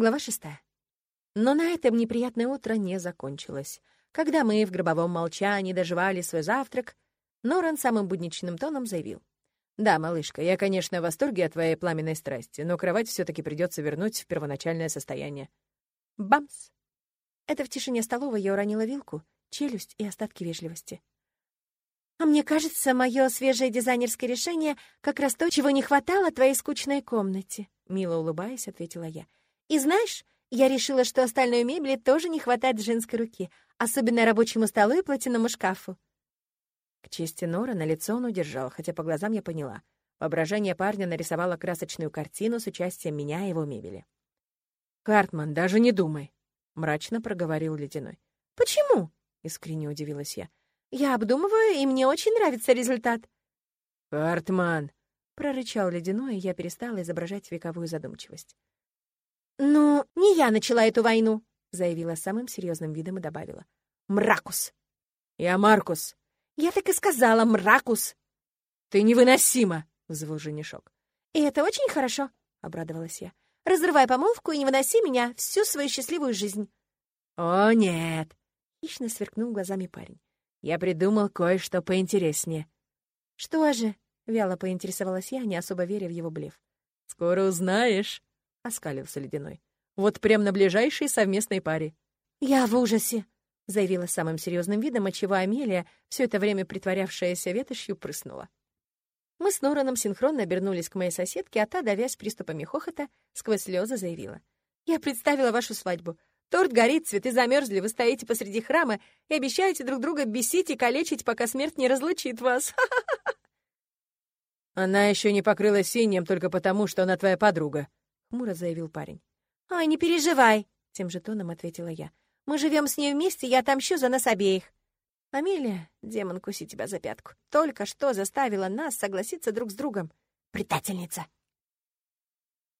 Глава шестая. Но на этом неприятное утро не закончилось. Когда мы в гробовом молчании доживали свой завтрак, Норан самым будничным тоном заявил. «Да, малышка, я, конечно, в восторге от твоей пламенной страсти, но кровать все таки придется вернуть в первоначальное состояние». Бамс! Это в тишине столовой я уронила вилку, челюсть и остатки вежливости. «А мне кажется, мое свежее дизайнерское решение как раз то, чего не хватало твоей скучной комнате», — мило улыбаясь, ответила я. «И знаешь, я решила, что остальной мебели тоже не хватает женской руки, особенно рабочему столу и платяному шкафу. К чести Нора на лицо он удержал, хотя по глазам я поняла. Воображение парня нарисовало красочную картину с участием меня и его мебели. «Хартман, даже не думай», — мрачно проговорил Ледяной. «Почему?» — искренне удивилась я. «Я обдумываю, и мне очень нравится результат». «Хартман!» — прорычал Ледяной, и я перестала изображать вековую задумчивость. «Ну, не я начала эту войну», — заявила самым серьезным видом и добавила. «Мракус!» «Я Маркус!» «Я так и сказала, Мракус!» «Ты невыносима!» — взвыл женишок. «И это очень хорошо!» — обрадовалась я. «Разрывай помолвку и не выноси меня всю свою счастливую жизнь!» «О, нет!» — хищно сверкнул глазами парень. «Я придумал кое-что поинтереснее». «Что же?» — вяло поинтересовалась я, не особо веря в его блеф. «Скоро узнаешь!» — оскалился Ледяной. Вот прям на ближайшей совместной паре. «Я в ужасе!» — заявила самым серьезным видом, отчего Амелия, все это время притворявшаяся ветошью, прыснула. Мы с Нораном синхронно обернулись к моей соседке, а та, давясь приступами хохота, сквозь слезы заявила. «Я представила вашу свадьбу. Торт горит, цветы замерзли, вы стоите посреди храма и обещаете друг друга бесить и калечить, пока смерть не разлучит вас. Она еще не покрылась синим только потому, что она твоя подруга, — хмуро заявил парень. «Ой, не переживай», — тем же тоном ответила я. «Мы живем с ней вместе, я отомщу за нас обеих». «Амелия, демон, куси тебя за пятку, только что заставила нас согласиться друг с другом. Предательница!»